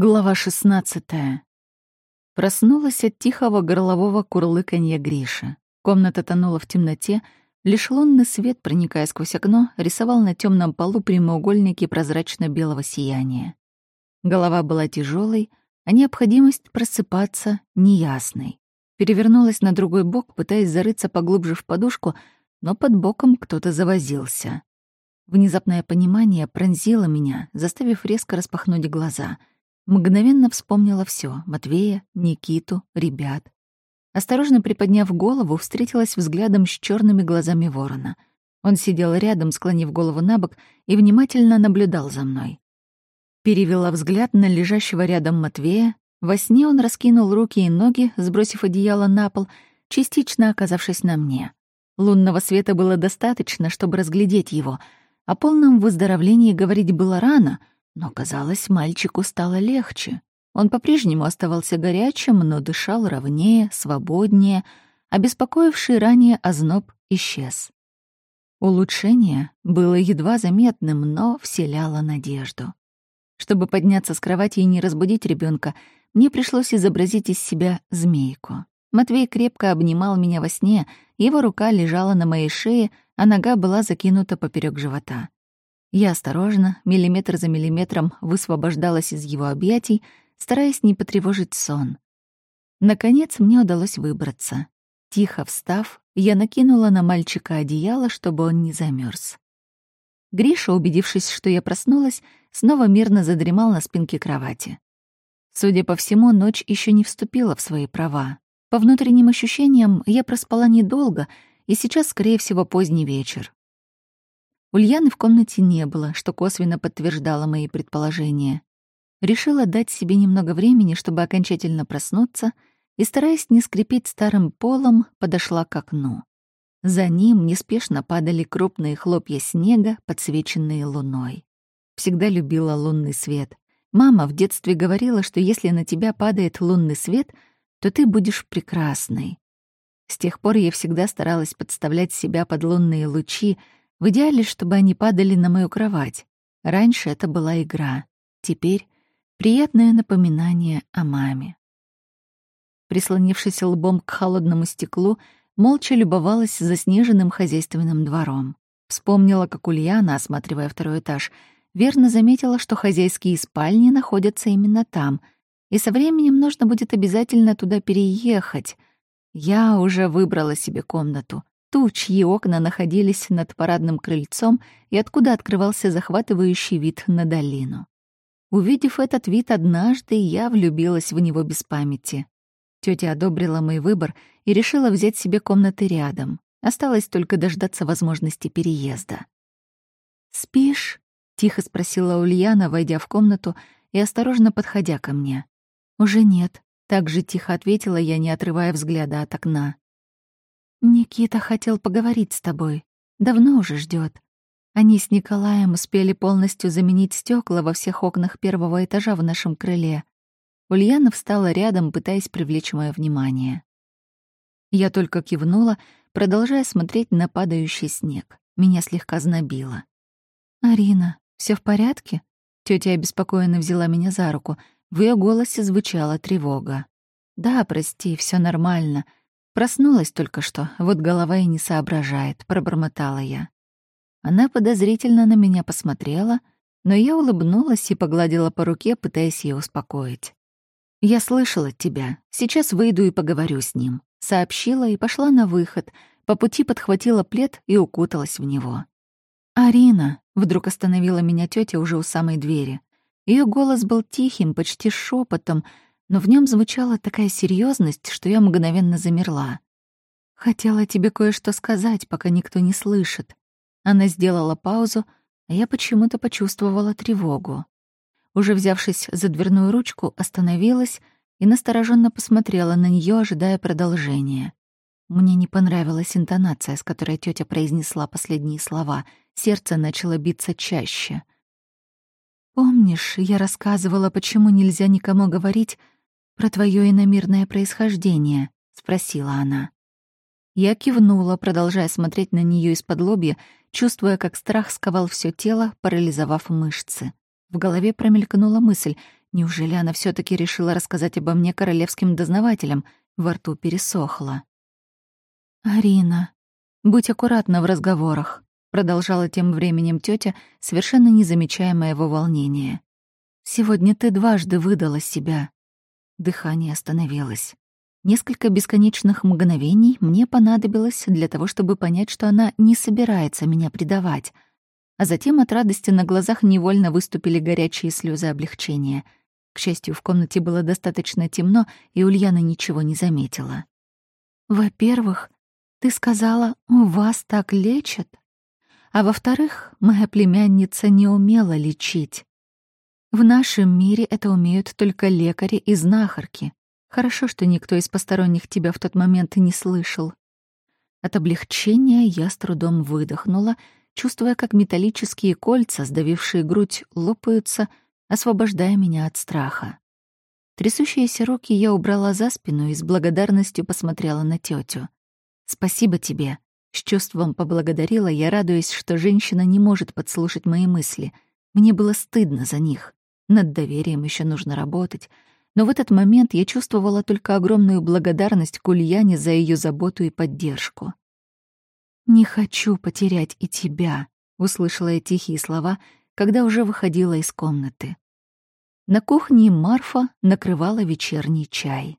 Глава 16. Проснулась от тихого горлового курлыканья Гриши. Комната тонула в темноте, лишь лунный свет, проникая сквозь окно, рисовал на темном полу прямоугольники прозрачно-белого сияния. Голова была тяжелой, а необходимость просыпаться — неясной. Перевернулась на другой бок, пытаясь зарыться поглубже в подушку, но под боком кто-то завозился. Внезапное понимание пронзило меня, заставив резко распахнуть глаза — Мгновенно вспомнила все: Матвея, Никиту, ребят. Осторожно приподняв голову, встретилась взглядом с черными глазами ворона. Он сидел рядом, склонив голову на бок, и внимательно наблюдал за мной. Перевела взгляд на лежащего рядом Матвея. Во сне он раскинул руки и ноги, сбросив одеяло на пол, частично оказавшись на мне. Лунного света было достаточно, чтобы разглядеть его. О полном выздоровлении говорить было рано — но, казалось, мальчику стало легче. Он по-прежнему оставался горячим, но дышал ровнее, свободнее, обеспокоивший ранее озноб исчез. Улучшение было едва заметным, но вселяло надежду. Чтобы подняться с кровати и не разбудить ребенка, мне пришлось изобразить из себя змейку. Матвей крепко обнимал меня во сне, его рука лежала на моей шее, а нога была закинута поперек живота. Я осторожно, миллиметр за миллиметром, высвобождалась из его объятий, стараясь не потревожить сон. Наконец мне удалось выбраться. Тихо встав, я накинула на мальчика одеяло, чтобы он не замерз. Гриша, убедившись, что я проснулась, снова мирно задремал на спинке кровати. Судя по всему, ночь еще не вступила в свои права. По внутренним ощущениям, я проспала недолго, и сейчас, скорее всего, поздний вечер. Ульяны в комнате не было, что косвенно подтверждало мои предположения. Решила дать себе немного времени, чтобы окончательно проснуться, и, стараясь не скрипеть старым полом, подошла к окну. За ним неспешно падали крупные хлопья снега, подсвеченные луной. Всегда любила лунный свет. Мама в детстве говорила, что если на тебя падает лунный свет, то ты будешь прекрасной. С тех пор я всегда старалась подставлять себя под лунные лучи, в идеале, чтобы они падали на мою кровать. Раньше это была игра. Теперь приятное напоминание о маме. Прислонившись лбом к холодному стеклу, молча любовалась заснеженным хозяйственным двором. Вспомнила, как Ульяна, осматривая второй этаж, верно заметила, что хозяйские спальни находятся именно там, и со временем нужно будет обязательно туда переехать. Я уже выбрала себе комнату ту, чьи окна находились над парадным крыльцом и откуда открывался захватывающий вид на долину. Увидев этот вид однажды, я влюбилась в него без памяти. Тётя одобрила мой выбор и решила взять себе комнаты рядом. Осталось только дождаться возможности переезда. «Спишь?» — тихо спросила Ульяна, войдя в комнату и осторожно подходя ко мне. «Уже нет», — так же тихо ответила я, не отрывая взгляда от окна. «Никита хотел поговорить с тобой. Давно уже ждет. Они с Николаем успели полностью заменить стекла во всех окнах первого этажа в нашем крыле. Ульяна встала рядом, пытаясь привлечь мое внимание. Я только кивнула, продолжая смотреть на падающий снег. Меня слегка знобило. «Арина, все в порядке?» Тетя обеспокоенно взяла меня за руку. В ее голосе звучала тревога. «Да, прости, все нормально. Проснулась только что, вот голова и не соображает, пробормотала я. Она подозрительно на меня посмотрела, но я улыбнулась и погладила по руке, пытаясь ее успокоить. «Я слышала тебя. Сейчас выйду и поговорю с ним», — сообщила и пошла на выход. По пути подхватила плед и укуталась в него. «Арина», — вдруг остановила меня тетя уже у самой двери. Ее голос был тихим, почти шепотом, но в нем звучала такая серьезность, что я мгновенно замерла. «Хотела тебе кое-что сказать, пока никто не слышит». Она сделала паузу, а я почему-то почувствовала тревогу. Уже взявшись за дверную ручку, остановилась и настороженно посмотрела на нее, ожидая продолжения. Мне не понравилась интонация, с которой тетя произнесла последние слова. Сердце начало биться чаще. «Помнишь, я рассказывала, почему нельзя никому говорить про твое иномирное происхождение?» — спросила она. Я кивнула, продолжая смотреть на нее из-под лобья, чувствуя, как страх сковал все тело, парализовав мышцы. В голове промелькнула мысль, Неужели она все таки решила рассказать обо мне королевским дознавателям? Во рту пересохло. «Арина, будь аккуратна в разговорах», — продолжала тем временем тетя, совершенно не замечая моего волнения. «Сегодня ты дважды выдала себя». Дыхание остановилось. Несколько бесконечных мгновений мне понадобилось для того, чтобы понять, что она не собирается меня предавать. А затем от радости на глазах невольно выступили горячие слезы облегчения. К счастью, в комнате было достаточно темно, и Ульяна ничего не заметила. «Во-первых, ты сказала, у вас так лечат. А во-вторых, моя племянница не умела лечить. В нашем мире это умеют только лекари и знахарки. Хорошо, что никто из посторонних тебя в тот момент не слышал. От облегчения я с трудом выдохнула, чувствуя, как металлические кольца, сдавившие грудь, лопаются, освобождая меня от страха. Трясущиеся руки я убрала за спину и с благодарностью посмотрела на тетю. «Спасибо тебе», — с чувством поблагодарила я, радуясь, что женщина не может подслушать мои мысли. Мне было стыдно за них. Над доверием еще нужно работать — но в этот момент я чувствовала только огромную благодарность к Ульяне за ее заботу и поддержку. «Не хочу потерять и тебя», — услышала я тихие слова, когда уже выходила из комнаты. На кухне Марфа накрывала вечерний чай.